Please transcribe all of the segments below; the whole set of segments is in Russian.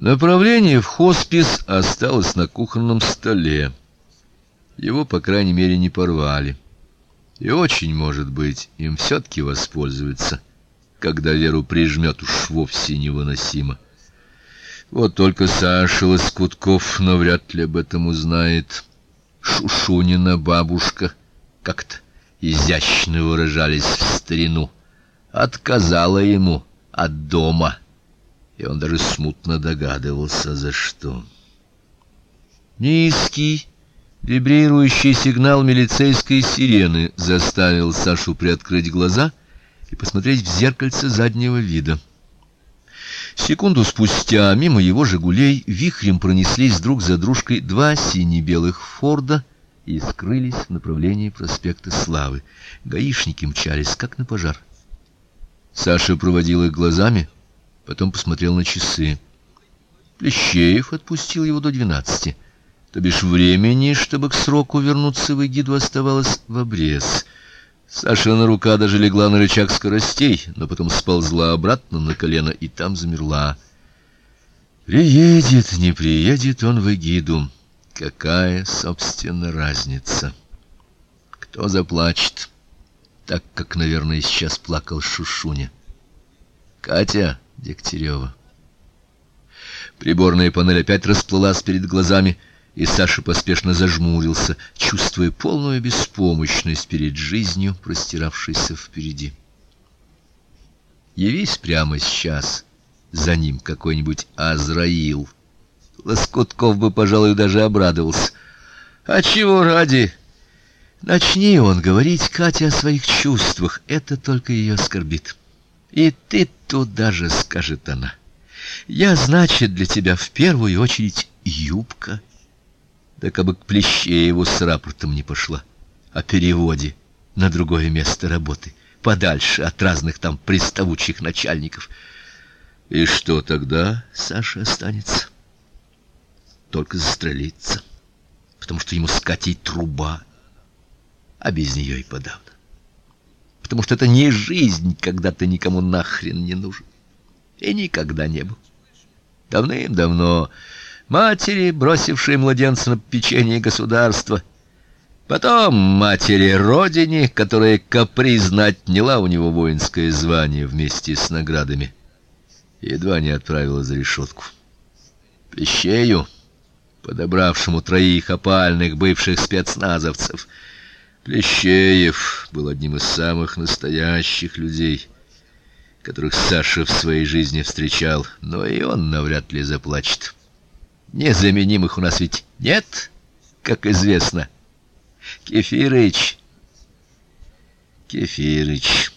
Направление в хоспис осталось на кухонном столе. Его, по крайней мере, не порвали. И очень, может быть, им все-таки воспользуются, когда Веру прижмет уж вовсе невыносимо. Вот только Саша Лоскутков навряд ли об этом узнает. Шушунина бабушка как-то изящно выражались в старину, отказала ему от дома и он даже смутно догадывался, за что. Низкий, вибрирующий сигнал милицейской сирены заставил Сашу приоткрыть глаза и посмотреть в зеркальце заднего вида. Секунду спустя мимо его «Жигулей» вихрем пронеслись друг за дружкой два сине-белых «Форда» и скрылись в направлении проспекта Славы. Гаишники мчались, как на пожар. Саша проводил их глазами — потом посмотрел на часы. Плещеев отпустил его до двенадцати. То бишь времени, чтобы к сроку вернуться в Эгиду, оставалось в обрез. Сашина рука даже легла на рычаг скоростей, но потом сползла обратно на колено и там замерла. Приедет, не приедет он в Эгиду. Какая, собственно, разница? Кто заплачет? Так, как, наверное, сейчас плакал Шушуня. Катя Дегтярева. Приборная панель опять расплылась перед глазами, и Саша поспешно зажмурился, чувствуя полную беспомощность перед жизнью, простиравшейся впереди. Явись прямо сейчас за ним какой-нибудь Азраил. Лоскутков бы, пожалуй, даже обрадовался. А чего ради? Начни он говорить Кате о своих чувствах, это только ее оскорбит. И ты туда же, скажет она. Я, значит, для тебя в первую очередь юбка. Да как бы к Плещееву с рапортом не пошла о переводе на другое место работы, подальше от разных там приставучих начальников. И что тогда Саша останется? Только застрелиться, потому что ему скатить труба, а без нее и подавно потому что это не жизнь, когда ты никому нахрен не нужен. И никогда не был. Давным-давно матери, бросившие младенца на печенье государства, потом матери родине, которая капризно отняла у него воинское звание вместе с наградами, едва не отправила за решетку. Плещею, подобравшему троих опальных бывших спецназовцев, — Плещеев был одним из самых настоящих людей, которых Саша в своей жизни встречал, но и он навряд ли заплачет. Незаменимых у нас ведь нет, как известно. Кефирыч. Кефирыч.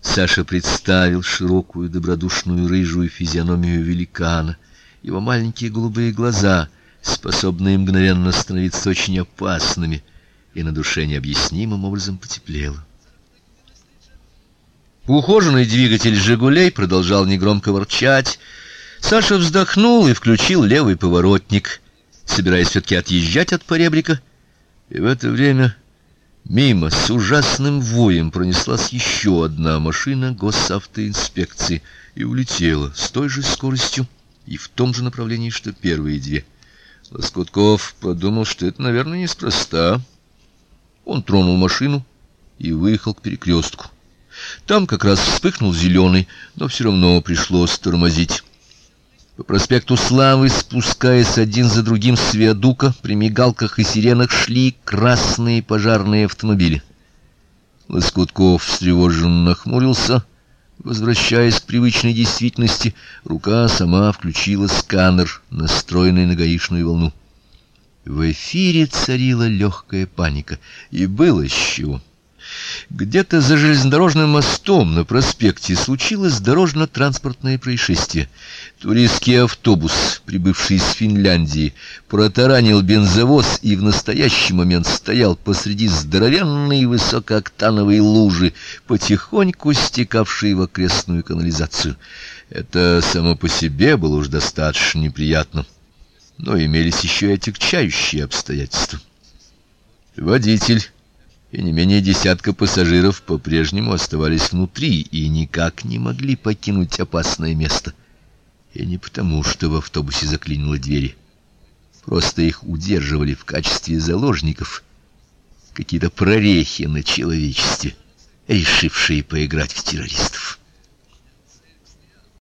Саша представил широкую добродушную рыжую физиономию великана, его маленькие голубые глаза, способные мгновенно становиться очень опасными — и на душе необъяснимым образом потеплело. Ухоженный двигатель «Жигулей» продолжал негромко ворчать. Саша вздохнул и включил левый поворотник, собираясь все-таки отъезжать от поребрика. И в это время мимо с ужасным воем пронеслась еще одна машина госавтоинспекции и улетела с той же скоростью и в том же направлении, что первые две. Лоскутков подумал, что это, наверное, неспроста. Он тронул машину и выехал к перекрестку. Там как раз вспыхнул зеленый, но все равно пришлось тормозить. По проспекту Славы, спускаясь один за другим с виадука, при мигалках и сиренах шли красные пожарные автомобили. Лоскутков встревоженно нахмурился, возвращаясь к привычной действительности. Рука сама включила сканер, настроенный на гаишную волну. В эфире царила легкая паника, и было с. Где-то за железнодорожным мостом на проспекте случилось дорожно-транспортное происшествие. Туристский автобус, прибывший из Финляндии, протаранил бензовоз и в настоящий момент стоял посреди здоровенной высокооктановой лужи, потихоньку стекавшей в окрестную канализацию. Это само по себе было уж достаточно неприятно но имелись еще и отягчающие обстоятельства. Водитель и не менее десятка пассажиров по-прежнему оставались внутри и никак не могли покинуть опасное место. И не потому, что в автобусе заклинило двери. Просто их удерживали в качестве заложников какие-то прорехи на человечестве, решившие поиграть в террористов.